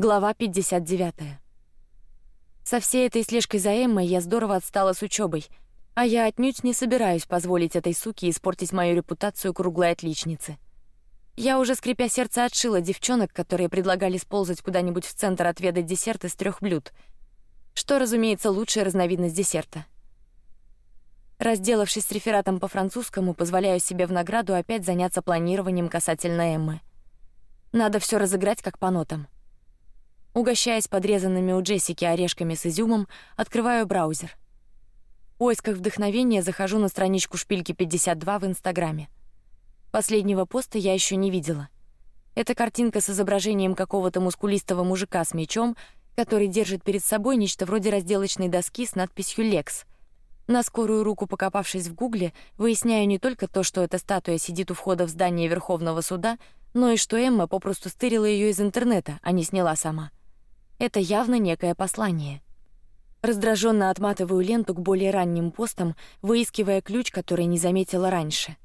Глава 59. Со всей этой слежкой за Эммой я здорово отстала с учебой, а я отнюдь не собираюсь позволить этой суке испортить мою репутацию круглой отличницы. Я уже скрипя сердце отшила девчонок, которые предлагали сползать куда-нибудь в центр отведать десерт из трех блюд, что, разумеется, лучшая разновидность десерта. Разделавшись с рефератом по французскому, позволяю себе в награду опять заняться планированием касательно Эммы. Надо все разыграть как по нотам. Угощаясь подрезанными у Джессики орешками с изюмом, открываю браузер. В поисках вдохновения захожу на страничку шпильки 52 в Инстаграме. Последнего поста я еще не видела. Это картинка с изображением какого-то мускулистого мужика с мечом, который держит перед собой нечто вроде разделочной доски с надписью «Лекс». На скорую руку покопавшись в Гугле, выясняю не только то, что эта статуя сидит у входа в здание Верховного суда, но и что Эмма попросту стырила ее из интернета, а не сняла сама. Это явно некое послание. Раздраженно отматываю ленту к более ранним постам, выискивая ключ, который не заметила раньше.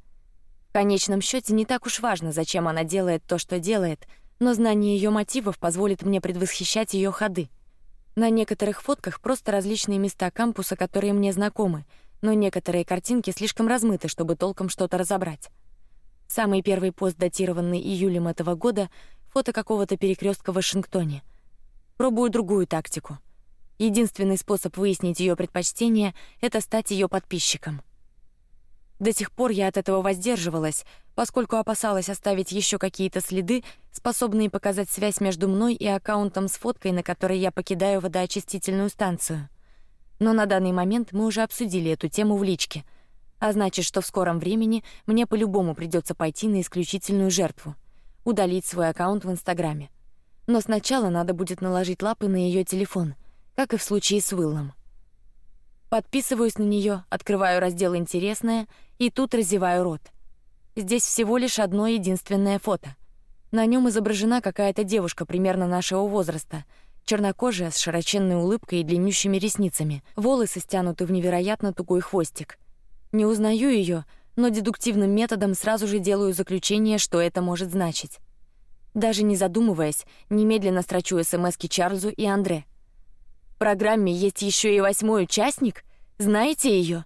В конечном счете не так уж важно, зачем она делает то, что делает, но знание ее мотивов позволит мне предвосхищать ее ходы. На некоторых фотках просто различные места кампуса, которые мне знакомы, но некоторые картинки слишком размыты, чтобы толком что-то разобрать. Самый первый пост, датированный июлем этого года, фото какого-то перекрестка в Вашингтоне — Пробую другую тактику. Единственный способ выяснить ее предпочтение — это стать ее подписчиком. До сих пор я от этого воздерживалась, поскольку опасалась оставить еще какие-то следы, способные показать связь между мной и аккаунтом с фоткой, на которой я покидаю водоочистительную станцию. Но на данный момент мы уже обсудили эту тему в личке, а значит, что в скором времени мне по-любому придется пойти на исключительную жертву — удалить свой аккаунт в Инстаграме. Но сначала надо будет наложить лапы на ее телефон, как и в случае с Уиллом. Подписываюсь на нее, открываю раздел интересное и тут разеваю рот. Здесь всего лишь одно единственное фото. На нем изображена какая-то девушка примерно нашего возраста, чернокожая с широченной улыбкой и длиннющими ресницами, волосы стянуты в невероятно тугой хвостик. Не узнаю ее, но дедуктивным методом сразу же делаю заключение, что это может значить. Даже не задумываясь, немедленно строчу СМСки Чарльзу и Андре. В программе есть еще и восьмой участник. Знаете ее?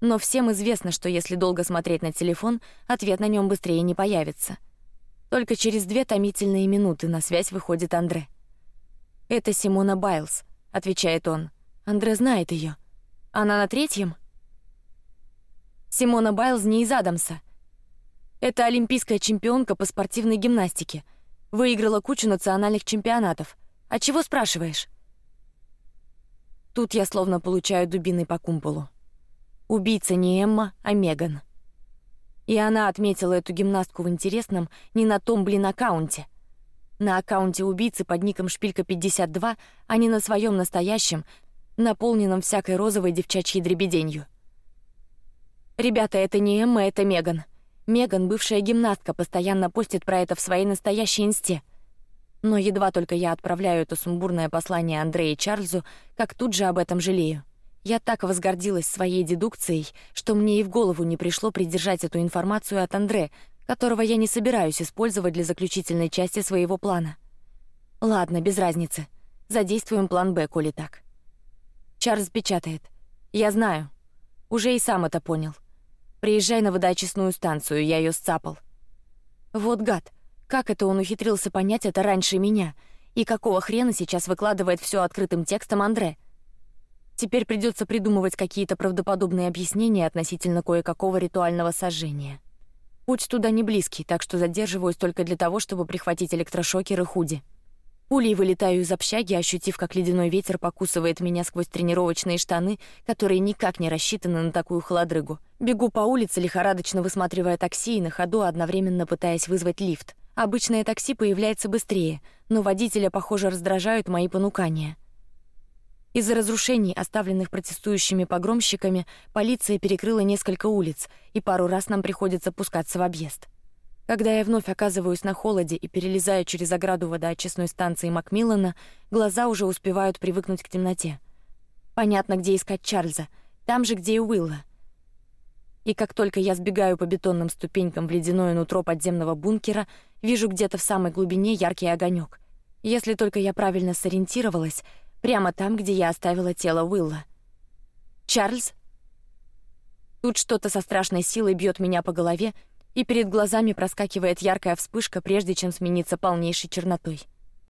Но всем известно, что если долго смотреть на телефон, ответ на нем быстрее не появится. Только через две томительные минуты на связь выходит Андре. Это Симона Байлз, отвечает он. Андре знает ее. Она на третьем. Симона Байлз не из Адамса. Это олимпийская чемпионка по спортивной гимнастике. Выиграла кучу национальных чемпионатов. А чего спрашиваешь? Тут я словно получаю дубиной по кумполу. Убийца не Эмма, а Меган. И она отметила эту гимнастку в интересном не на том блин аккаунте. На аккаунте убийцы под ником Шпилька 52, а не на своем настоящем, наполненном всякой розовой девчачьей дребеденью. Ребята, это не Эмма, это Меган. Меган, бывшая гимнастка, постоянно постит про это в своей настоящей инсте. Но едва только я отправляю это сумбурное послание Андрею и Чарльзу, как тут же об этом жалею. Я так возгордилась своей дедукцией, что мне и в голову не пришло придержать эту информацию от Андре, которого я не собираюсь использовать для заключительной части своего плана. Ладно, без разницы. Задействуем план Б, коли так. Чарльз печатает. Я знаю. Уже и сам это понял. Приезжай на водоочистную станцию, я ее сцапал. Вот гад, как это он ухитрился понять это раньше меня? И какого хрена сейчас выкладывает все открытым текстом Андре? Теперь придется придумывать какие-то правдоподобные объяснения относительно кое-какого ритуального сожжения. Путь туда не близкий, так что задерживаюсь только для того, чтобы прихватить электрошокер и худи. Пулей вылетаю из общаги, ощутив, как ледяной ветер покусывает меня сквозь тренировочные штаны, которые никак не рассчитаны на такую холодрыгу. Бегу по улице, лихорадочно высматривая такси и на ходу одновременно пытаясь вызвать лифт. Обычное такси появляется быстрее, но водителя, похоже, раздражают мои понукания. Из-за разрушений, оставленных протестующими погромщиками, полиция перекрыла несколько улиц, и пару раз нам приходится пускаться в объезд. Когда я вновь оказываюсь на холоде и перелезаю через ограду водоочистной станции Макмиллана, глаза уже успевают привыкнуть к темноте. Понятно, где искать Чарльза, там же, где и Уилла. И как только я сбегаю по бетонным ступенькам в ледяное нутро подземного бункера, вижу где-то в самой глубине яркий огонек. Если только я правильно сориентировалась, прямо там, где я оставила тело Уилла. Чарльз. Тут что-то со страшной силой бьет меня по голове, и перед глазами проскакивает яркая вспышка, прежде чем смениться полнейшей чернотой.